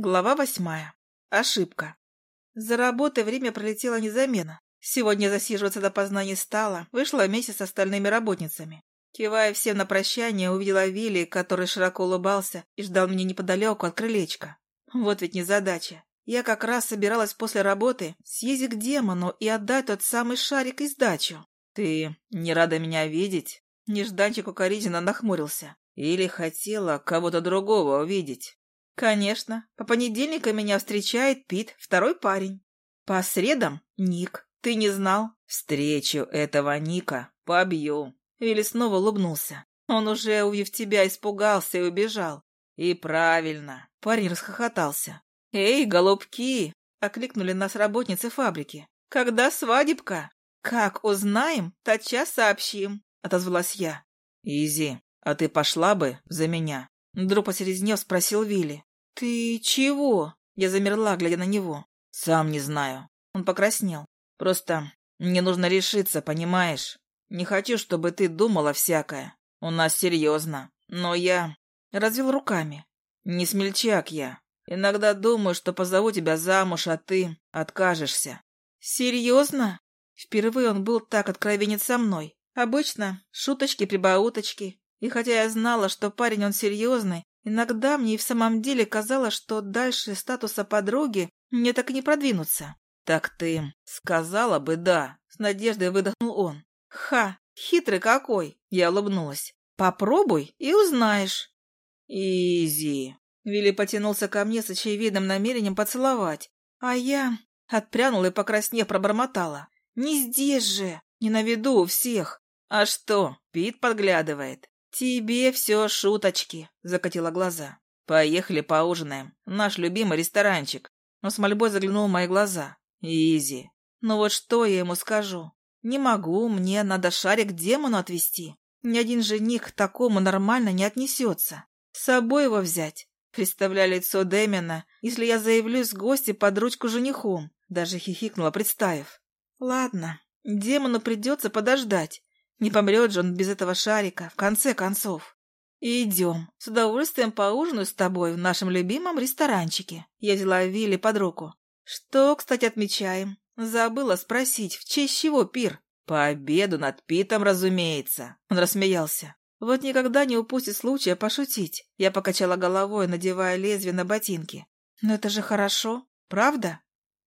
Глава восьмая. Ошибка. За работой время пролетело незаметно. Сегодня засиживаться допоздна не стало, вышла вместе с остальными работницами. Кивая всем на прощание, увидела Вилли, который широко улыбался и ждал меня неподалеку от крылечка. Вот ведь незадача. Я как раз собиралась после работы съездить к демону и отдать тот самый шарик из дачу. «Ты не рада меня видеть?» Нежданчик укоризненно нахмурился. «Или хотела кого-то другого увидеть?» «Конечно. По понедельникам меня встречает Пит, второй парень. По средам — Ник. Ты не знал?» «Встречу этого Ника побью». Вилли снова улыбнулся. Он уже, увидев тебя, испугался и убежал. «И правильно». Парень расхохотался. «Эй, голубки!» — окликнули нас работницы фабрики. «Когда свадебка?» «Как узнаем, тотчас сообщим», — отозвалась я. «Изи, а ты пошла бы за меня?» Вдруг посерезнев спросил Вилли. «Ты чего?» Я замерла, глядя на него. «Сам не знаю». Он покраснел. «Просто мне нужно решиться, понимаешь? Не хочу, чтобы ты думала всякое. У нас серьезно. Но я...» Развел руками. «Не смельчак я. Иногда думаю, что позову тебя замуж, а ты откажешься». «Серьезно?» Впервые он был так откровенен со мной. Обычно шуточки-прибауточки. И хотя я знала, что парень он серьезный, Иногда мне и в самом деле казалось, что дальше статуса подруги мне так и не продвинуться. «Так ты сказала бы «да», — с надеждой выдохнул он. «Ха, хитрый какой!» — я улыбнулась. «Попробуй и узнаешь». «Изи!» — Вилли потянулся ко мне с очевидным намерением поцеловать, а я отпрянула и покраснев пробормотала. «Не здесь же, не на виду у всех. А что, Пит подглядывает?» «Тебе все шуточки», — закатила глаза. «Поехали поужинаем. Наш любимый ресторанчик». Но с мольбой заглянул в мои глаза. «Изи». «Ну вот что я ему скажу? Не могу, мне надо шарик демону отвезти. Ни один жених такому нормально не отнесется. С собой его взять. Представляю лицо Дэмина, если я заявлюсь гости под ручку женихом. Даже хихикнула, представив. Ладно, демону придется подождать. Не помрет же он без этого шарика, в конце концов. идем. С удовольствием поужинаю с тобой в нашем любимом ресторанчике. Я взяла Вилли под руку. Что, кстати, отмечаем? Забыла спросить, в честь чего пир? По обеду над Питом, разумеется. Он рассмеялся. Вот никогда не упустит случая пошутить. Я покачала головой, надевая лезвие на ботинки. Но это же хорошо, правда?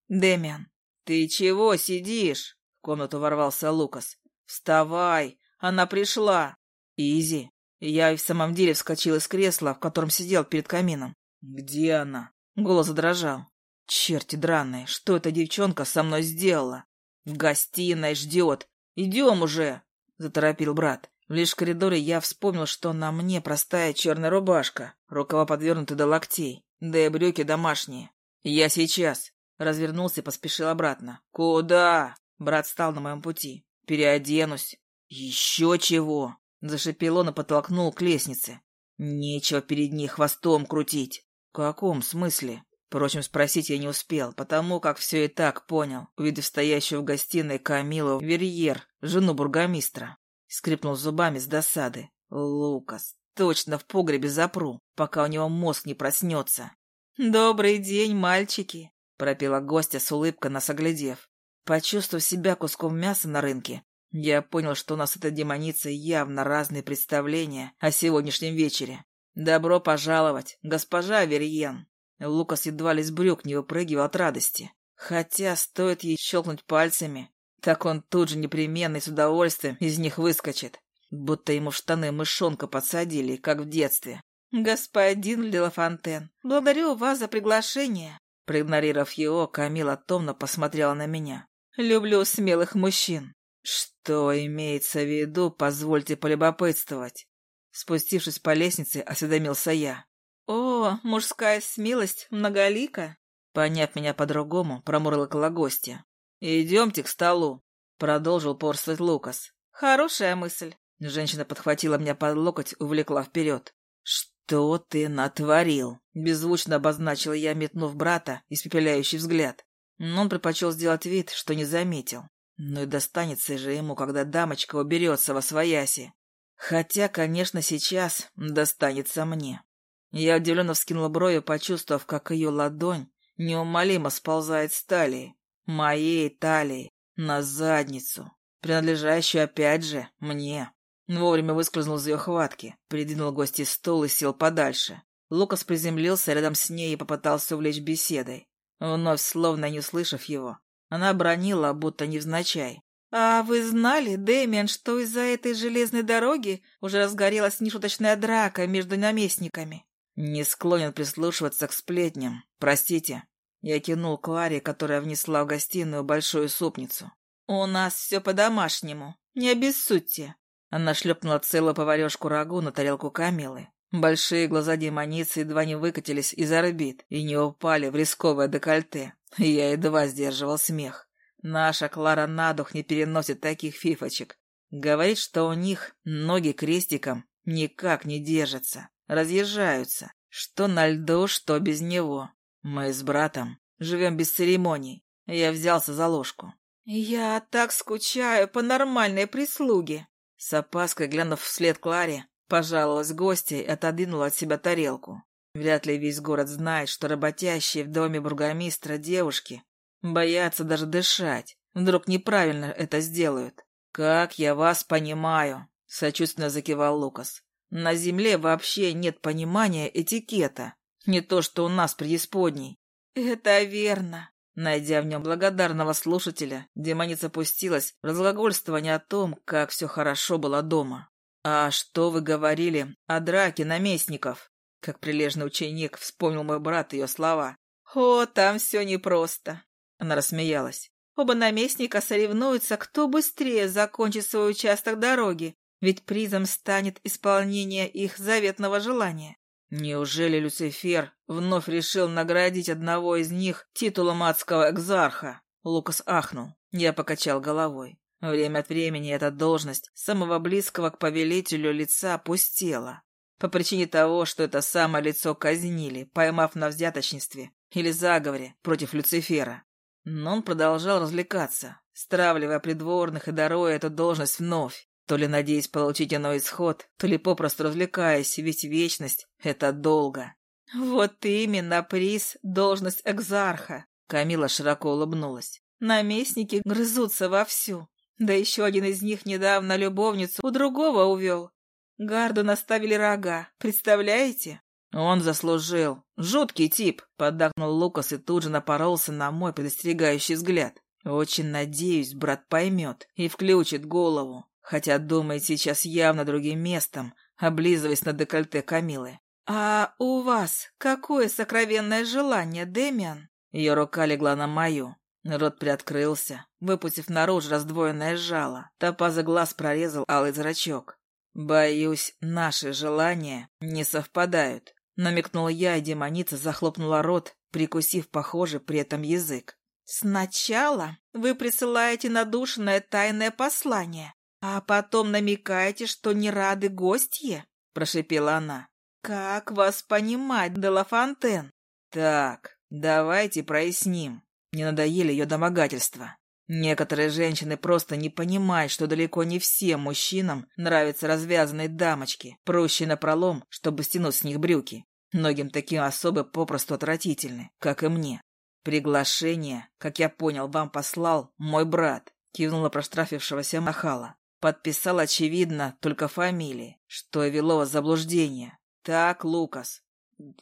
Демиан. Ты чего сидишь? В комнату ворвался Лукас. «Вставай! Она пришла!» «Изи!» Я и в самом деле вскочил из кресла, в котором сидел перед камином. «Где она?» Голос задрожал. «Черти драные, что эта девчонка со мной сделала?» «В гостиной ждет! Идем уже!» Заторопил брат. Лишь в коридоре я вспомнил, что на мне простая черная рубашка, рукава подвернуты до локтей, да и брюки домашние. «Я сейчас!» Развернулся и поспешил обратно. «Куда?» Брат стал на моем пути. Переоденусь. Еще чего? Зашипел он и подтолкнул к лестнице. Нечего перед ней хвостом крутить. В каком смысле? Впрочем, спросить я не успел, потому как все и так понял, увидев стоящую в гостиной Камилу Верьер, жену бургомистра. Скрипнул зубами с досады. Лукас, точно в погребе запру, пока у него мозг не проснется. «Добрый день, мальчики!» — пропела гостья с улыбкой, нас оглядев. Почувствовав себя куском мяса на рынке, я понял, что у нас эта демоница явно разные представления о сегодняшнем вечере. «Добро пожаловать, госпожа Верьен!» Лукас едва ли с брюк не выпрыгивал от радости. Хотя стоит ей щелкнуть пальцами, так он тут же непременно и с удовольствием из них выскочит, будто ему штаны мышонка подсадили, как в детстве. «Господин Лилафонтен, благодарю вас за приглашение!» Проигнорировав его, Камила томно посмотрела на меня. Люблю смелых мужчин. Что имеется в виду, позвольте полюбопытствовать. Спустившись по лестнице, осведомился я. О, мужская смелость многолика. Поняв меня по-другому, промурлыкала гостья. «Идемте к столу», — продолжил порствовать Лукас. «Хорошая мысль». Женщина подхватила меня под локоть увлекла вперед. «Что ты натворил?» — беззвучно обозначила я, метнув брата, испепеляющий взгляд. Но он предпочел сделать вид, что не заметил. Ну и достанется же ему, когда дамочка уберется во свояси. Хотя, конечно, сейчас достанется мне. Я удивленно вскинула брови, почувствовав, как ее ладонь неумолимо сползает с талии, моей талии, на задницу, принадлежащую опять же мне. Вовремя выскользнул из ее хватки, придвинул гости стол и сел подальше. Лукас приземлился рядом с ней и попытался увлечь беседой. Вновь, словно не услышав его, она бронила, будто невзначай. «А вы знали, Дэмиан, что из-за этой железной дороги уже разгорелась нешуточная драка между наместниками?» «Не склонен прислушиваться к сплетням. Простите». Я кинул Кларе, которая внесла в гостиную большую супницу. «У нас все по-домашнему. Не обессудьте». Она шлепнула целую поварешку рагу на тарелку Камилы. Большие глаза демоницы едва не выкатились из орбит и не упали в рисковое декольте. Я едва сдерживал смех. Наша Клара на дух не переносит таких фифочек. Говорит, что у них ноги крестиком никак не держатся, разъезжаются. Что на льду, что без него. Мы с братом живем без церемоний. Я взялся за ложку. «Я так скучаю по нормальной прислуге!» С опаской, глянув вслед Кларе, пожаловалась гостья и отодвинула от себя тарелку. Вряд ли весь город знает, что работящие в доме бургомистра девушки боятся даже дышать. Вдруг неправильно это сделают. «Как я вас понимаю», — сочувственно закивал Лукас. «На земле вообще нет понимания этикета. Не то, что у нас преисподней». «Это верно», Найдя в нем благодарного слушателя, демоница пустилась в разглагольствование о том, как все хорошо было дома. «А что вы говорили о драке наместников?» Как прилежный ученик вспомнил мой брат ее слова. «О, там все непросто!» Она рассмеялась. «Оба наместника соревнуются, кто быстрее закончит свой участок дороги, ведь призом станет исполнение их заветного желания. Неужели Люцифер вновь решил наградить одного из них титулом адского экзарха? Лукас ахнул. Я покачал головой. Время от времени эта должность самого близкого к повелителю лица пустела. По причине того, что это самое лицо казнили, поймав на взяточничестве или заговоре против Люцифера. Но он продолжал развлекаться, стравливая придворных и даруя эту должность вновь. То ли надеясь получить иной исход, то ли попросту развлекаясь, ведь вечность — это долго. «Вот именно приз — должность экзарха!» Камила широко улыбнулась. «Наместники грызутся вовсю. Да еще один из них недавно любовницу у другого увел. Гарду наставили рога, представляете?» «Он заслужил. Жуткий тип!» — поддакнул Лукас и тут же напоролся на мой предостерегающий взгляд. «Очень надеюсь, брат поймет и включит голову хотя думает сейчас явно другим местом, облизываясь на декольте Камилы. «А у вас какое сокровенное желание, Дэмиан?» Ее рука легла на мою. Рот приоткрылся, выпустив наружу раздвоенное жало. Топаза глаз прорезал алый зрачок. «Боюсь, наши желания не совпадают», — намекнул я, и демоница захлопнула рот, прикусив, похоже, при этом язык. «Сначала вы присылаете надушенное тайное послание, «А потом намекаете, что не рады гостье?» — прошепела она. «Как вас понимать, Делафонтен?» «Так, давайте проясним. Не надоели ее домогательства. Некоторые женщины просто не понимают, что далеко не всем мужчинам нравятся развязанные дамочки, прущие напролом, чтобы стянуть с них брюки. Многим таким особы попросту отвратительны, как и мне. Приглашение, как я понял, вам послал мой брат, кивнула проштрафившегося Махала. Подписал, очевидно, только фамилии, что и вело в заблуждение. Так, Лукас?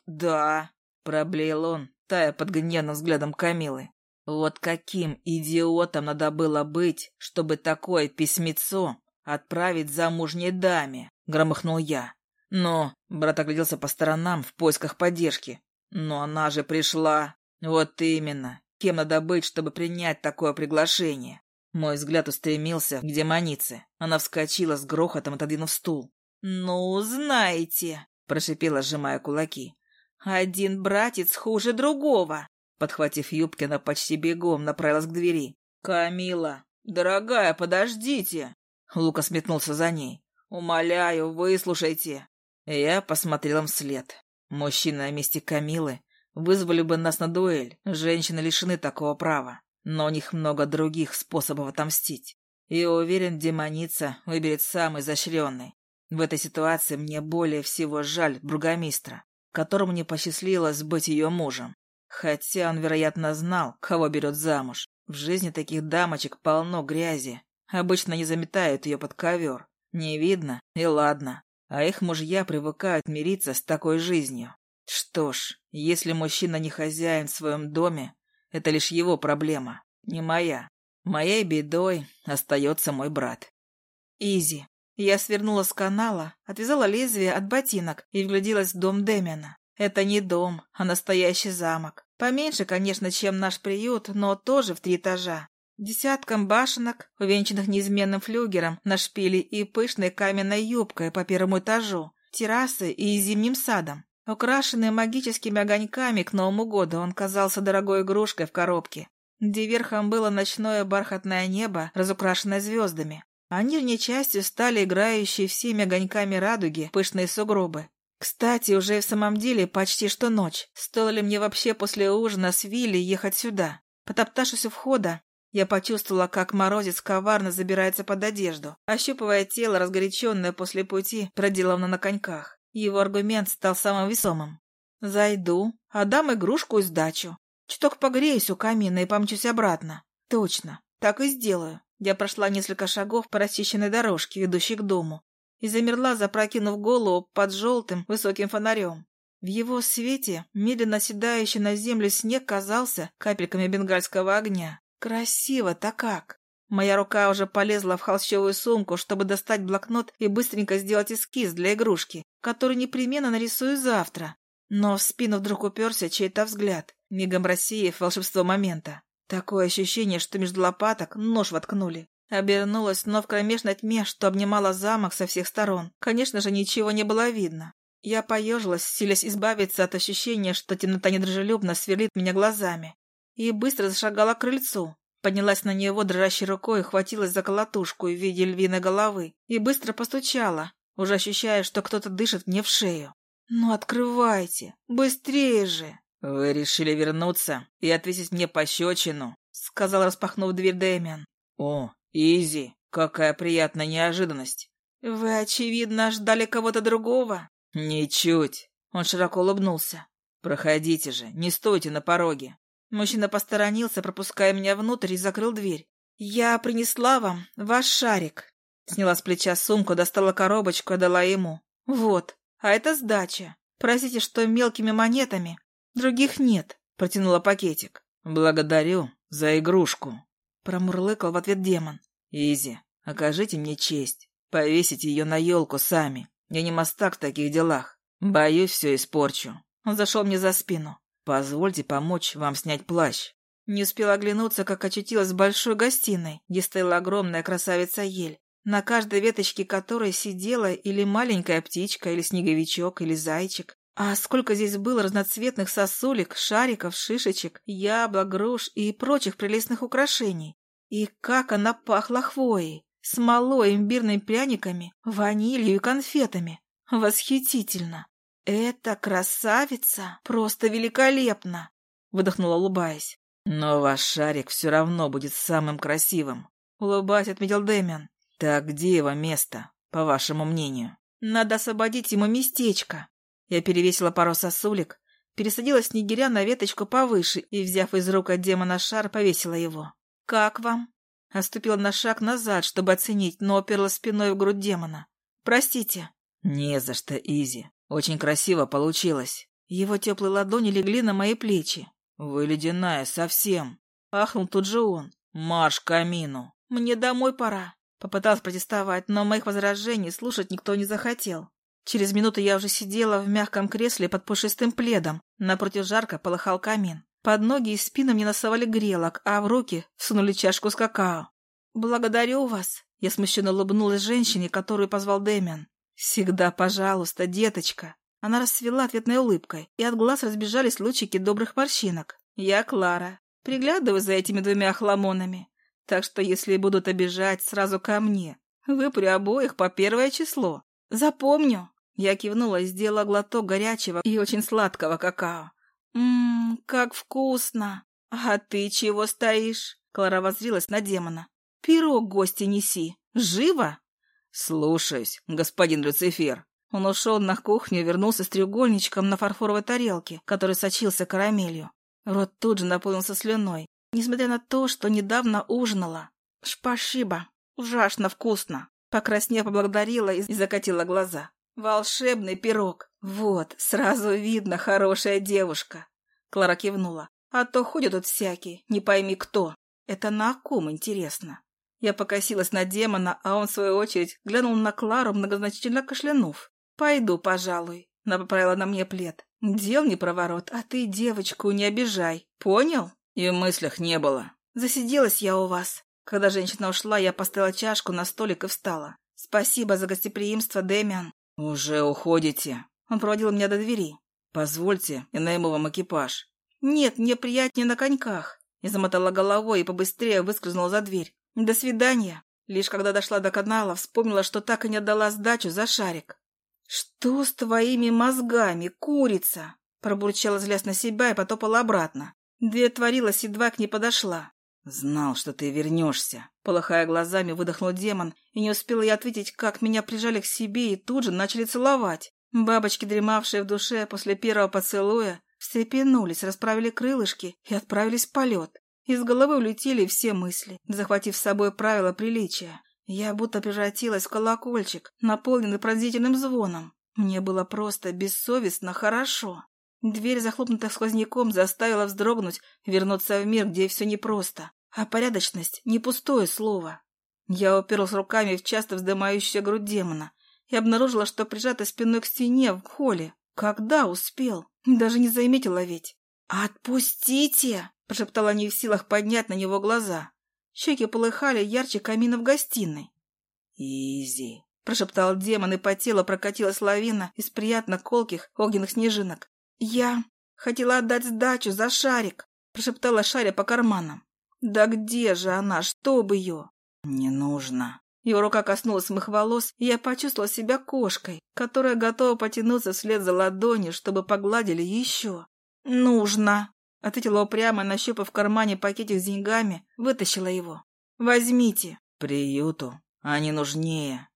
Да, проблеял он, тая под гневным взглядом Камилы. Вот каким идиотом надо было быть, чтобы такое письмецо отправить замужней даме, громыхнул я. Но брат огляделся по сторонам в поисках поддержки. Но она же пришла. Вот именно. Кем надо быть, чтобы принять такое приглашение? Мой взгляд устремился к демонице. Она вскочила с грохотом, отодвинув стул. «Ну, знаете», — прошипела, сжимая кулаки. «Один братец хуже другого». Подхватив юбки, она почти бегом направилась к двери. «Камила, дорогая, подождите!» Лука сметнулся за ней. «Умоляю, выслушайте!» Я посмотрел им вслед. Мужчины на месте Камилы вызвали бы нас на дуэль. Женщины лишены такого права. Но у них много других способов отомстить. И уверен, демоница выберет самый изощренный. В этой ситуации мне более всего жаль бургомистра. которому не посчастливилось быть ее мужем. Хотя он, вероятно, знал, кого берет замуж. В жизни таких дамочек полно грязи. Обычно не заметают ее под ковер. Не видно, и ладно. А их мужья привыкают мириться с такой жизнью. Что ж, если мужчина не хозяин в своем доме, это лишь его проблема, не моя. Моей бедой остается мой брат. Изи. Я свернула с канала, отвязала лезвие от ботинок и вгляделась в дом Дэмиана. Это не дом, а настоящий замок. Поменьше, конечно, чем наш приют, но тоже в три этажа. Десятком башенок, увенчанных неизменным флюгером на шпиле и пышной каменной юбкой по первому этажу, террасы и зимним садом. Украшенный магическими огоньками к Новому году, он казался дорогой игрушкой в коробке, где верхом было ночное бархатное небо, разукрашенное звездами, а нижней частью стали играющие всеми огоньками радуги пышные сугробы. Кстати, уже в самом деле почти что ночь. Стоило ли мне вообще после ужина с Вилли ехать сюда? Потоптавшись у входа, я почувствовала, как морозец коварно забирается под одежду, ощупывая тело, разгоряченное после пути, проделанное на коньках. Его аргумент стал самым весомым. «Зайду, отдам игрушку и сдачу. Чуток погреюсь у камина и помчусь обратно. Точно, так и сделаю». Я прошла несколько шагов по расчищенной дорожке, ведущей к дому, и замерла, запрокинув голову под желтым высоким фонарем. В его свете медленно оседающий на землю снег казался капельками бенгальского огня. Красиво-то как! Моя рука уже полезла в холщовую сумку, чтобы достать блокнот и быстренько сделать эскиз для игрушки, который непременно нарисую завтра. Но в спину вдруг уперся чей-то взгляд, мигом рассеяв волшебство момента. Такое ощущение, что между лопаток нож воткнули. Обернулась, но в кромешной тьме, что обнимала замок со всех сторон, конечно же, ничего не было видно. Я поежилась, силясь избавиться от ощущения, что темнота недружелюбно сверлит меня глазами и быстро зашагала к крыльцу. Поднялась на него дрожащей рукой, хватилась за колотушку в виде львиной головы и быстро постучала, уже ощущая, что кто-то дышит мне в шею. «Ну, открывайте! Быстрее же!» «Вы решили вернуться и отвесить мне пощечину», — сказал, распахнув дверь Дэмиан. «О, Изи, какая приятная неожиданность!» «Вы, очевидно, ждали кого-то другого?» «Ничуть!» — он широко улыбнулся. «Проходите же, не стойте на пороге. Мужчина посторонился, пропуская меня внутрь, и закрыл дверь. «Я принесла вам ваш шарик». Сняла с плеча сумку, достала коробочку и дала ему. «Вот, а это сдача. Простите, что мелкими монетами. Других нет», — протянула пакетик. «Благодарю за игрушку», — промурлыкал в ответ демон. «Изи, окажите мне честь. Повесите ее на елку сами. Я не мастак в таких делах. Боюсь, все испорчу». Он зашел мне за спину. «Позвольте помочь вам снять плащ». Не успела оглянуться, как очутилась в большой гостиной, где стояла огромная красавица ель, на каждой веточке которой сидела или маленькая птичка, или снеговичок, или зайчик. А сколько здесь было разноцветных сосулек, шариков, шишечек, яблок, груш и прочих прелестных украшений. И как она пахла хвоей, смолой, имбирными пряниками, ванилью и конфетами. Восхитительно! «Эта красавица просто великолепна!» — выдохнула, улыбаясь. «Но ваш шарик все равно будет самым красивым», — улыбаясь, отметил Дэмиан. «Так где его место, по вашему мнению?» «Надо освободить ему местечко». Я перевесила пару сосулек, пересадила снегиря на веточку повыше и, взяв из рук от демона шар, повесила его. «Как вам?» Оступила на шаг назад, чтобы оценить, но оперла спиной в грудь демона. «Простите». «Не за что, Изи. Очень красиво получилось. Его теплые ладони легли на мои плечи. Вы ледяная совсем. Ахнул тут же он. Марш к камину. Мне домой пора. Попыталась протестовать, но моих возражений слушать никто не захотел. Через минуту я уже сидела в мягком кресле под пушистым пледом. Напротив жарко полыхал камин. Под ноги и спину мне насовали грелок, а в руки всунули чашку с какао. «Благодарю вас», — я смущенно улыбнулась женщине, которую позвал Дэмиан. «Всегда пожалуйста, деточка!» Она расцвела ответной улыбкой, и от глаз разбежались лучики добрых морщинок. «Я Клара. Приглядываю за этими двумя хламонами. Так что, если будут обижать, сразу ко мне. Вы при обоих по первое число. Запомню!» Я кивнула и сделала глоток горячего и очень сладкого какао. «Ммм, как вкусно! А ты чего стоишь?» Клара воззрилась на демона. «Пирог гости неси. Живо?» «Слушаюсь, господин Люцифер». Он ушел на кухню и вернулся с треугольничком на фарфоровой тарелке, который сочился карамелью. Рот тут же наполнился слюной, несмотря на то, что недавно ужинала. «Шпашиба! Ужасно вкусно!» Покраснев, поблагодарила и закатила глаза. «Волшебный пирог! Вот, сразу видно, хорошая девушка!» Клара кивнула. «А то ходят тут всякие, не пойми кто. Это на ком, интересно?» Я покосилась на демона, а он, в свою очередь, глянул на Клару, многозначительно кашлянув. «Пойду, пожалуй». Она поправила на мне плед. «Дел не проворот, а ты девочку не обижай. Понял?» И в мыслях не было. «Засиделась я у вас». Когда женщина ушла, я поставила чашку на столик и встала. «Спасибо за гостеприимство, Дэмиан». «Уже уходите?» Он проводил меня до двери. «Позвольте, я найму вам экипаж». «Нет, мне приятнее на коньках». Я замотала головой и побыстрее выскользнула за дверь. «До свидания». Лишь когда дошла до канала, вспомнила, что так и не отдала сдачу за шарик. «Что с твоими мозгами, курица?» Пробурчала злясь на себя и потопала обратно. Дверь отворилась, едва к ней подошла. «Знал, что ты вернешься», — полыхая глазами, выдохнул демон, и не успела я ответить, как меня прижали к себе и тут же начали целовать. Бабочки, дремавшие в душе после первого поцелуя, встрепенулись, расправили крылышки и отправились в полет. Из головы улетели все мысли, захватив с собой правила приличия. Я будто превратилась в колокольчик, наполненный пронзительным звоном. Мне было просто бессовестно хорошо. Дверь, захлопнутая сквозняком, заставила вздрогнуть, вернуться в мир, где все непросто. А порядочность — не пустое слово. Я уперлась руками в часто вздымающуюся грудь демона и обнаружила, что прижата спиной к стене в холле. Когда успел? Даже не заметила ведь. «Отпустите!» – прошептала не в силах поднять на него глаза. Щеки полыхали ярче камина в гостиной. «Изи!» – прошептал демон, и по телу прокатилась лавина из приятно колких огненных снежинок. «Я хотела отдать сдачу за шарик», — прошептала Шаря по карманам. «Да где же она? Чтоб ее?» «Не нужно». Его рука коснулась моих волос, и я почувствовала себя кошкой, которая готова потянуться вслед за ладонью, чтобы погладили еще. «Нужно», — ответила упрямо, нащупав в кармане пакетик с деньгами, вытащила его. «Возьмите». «Приюту. Они нужнее».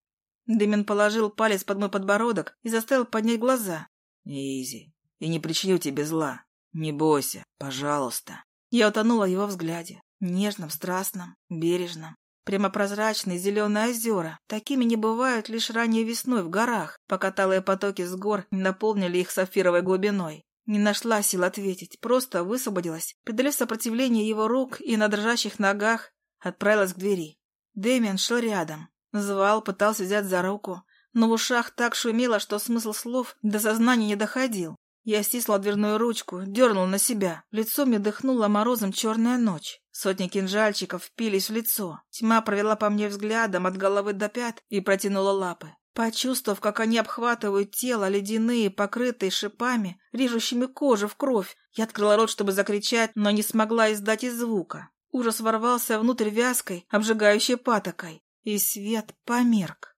Дымин положил палец под мой подбородок и заставил поднять глаза. «Изи, и не причиню тебе зла. Не бойся, пожалуйста». Я утонула в его взгляде. Нежном, страстном, бережном. Прямо прозрачные зеленые озера. Такими не бывают лишь ранней весной в горах, пока талые потоки с гор не наполнили их сапфировой глубиной. Не нашла сил ответить, просто высвободилась, преодолев сопротивление его рук и на дрожащих ногах отправилась к двери. Дэмиан шел рядом. Звал, пытался взять за руку, но в ушах так шумело, что смысл слов до сознания не доходил. Я стисла дверную ручку, дернула на себя. Лицо мне дыхнула морозом черная ночь. Сотни кинжальчиков впились в лицо. Тьма провела по мне взглядом от головы до пят и протянула лапы. Почувствовав, как они обхватывают тело, ледяные, покрытые шипами, режущими кожу в кровь, я открыла рот, чтобы закричать, но не смогла издать и звука. Ужас ворвался внутрь вязкой, обжигающей патокой, и свет померк.